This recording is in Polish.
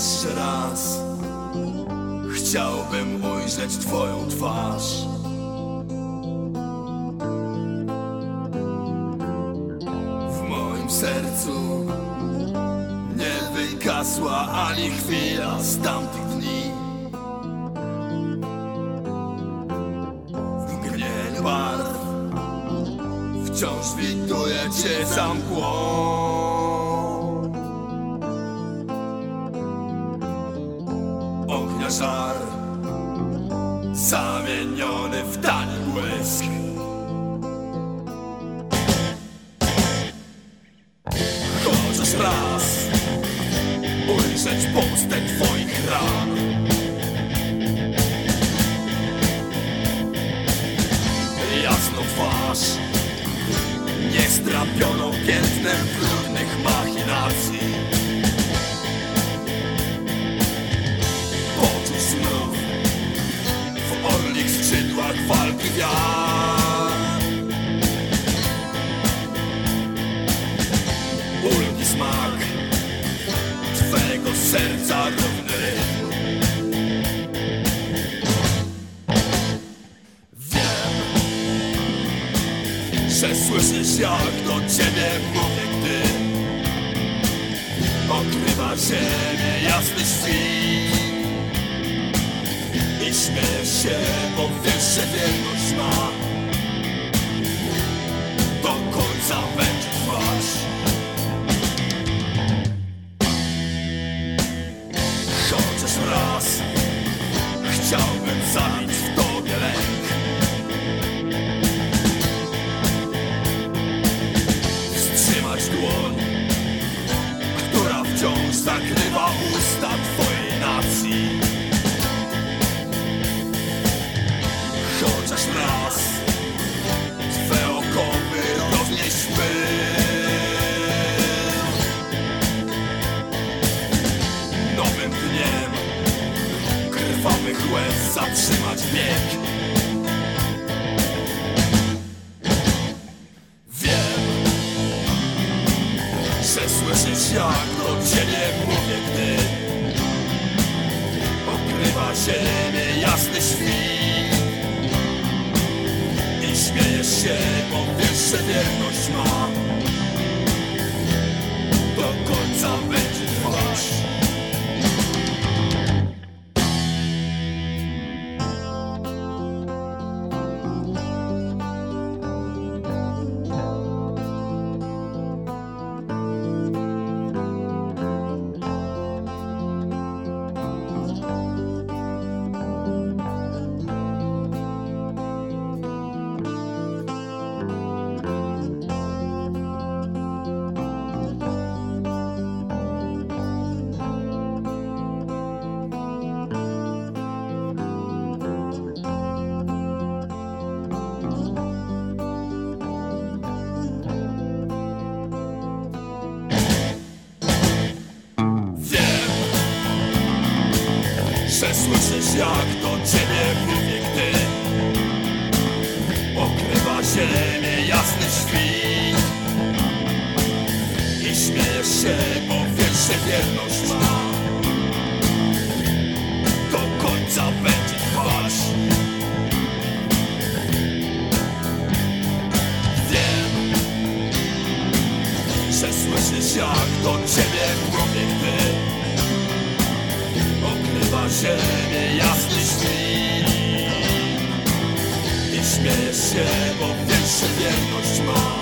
Jeszcze raz Chciałbym ujrzeć twoją twarz. W moim sercu Nie wygasła ani chwila z tamtych dni. W mgnieniu barw Wciąż widuje cię sam płon Żar. Zamieniony w tani błysk. Chociaż raz Ujrzeć pomstę twoich ran. Jasną twarz. Niestrapioną piętnem brudnych machinacji Ziemię jasny świt. I śmiejesz się, bo wiesz, że wierność ma. Do końca będzie zatrzymać bieg. Wiem, że słyszysz jak do ciebie mówię, gdy Okrywa ziemię jasny świt. I śmiejesz się, bo wiesz, że wierność ma. Do końca będzie trwać że słyszysz jak do ciebie mówię, gdy Okrywa ziemię jasny świt. I śmiejesz się, bo wiesz, że wierność ma. Do końca będzie trwać. Wiem, że słyszysz jak do ciebie mówię, gdy Okrywa ziemię jasny świt. I śmiejesz się, bo wiesz, wierność ma